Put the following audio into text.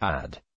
Add.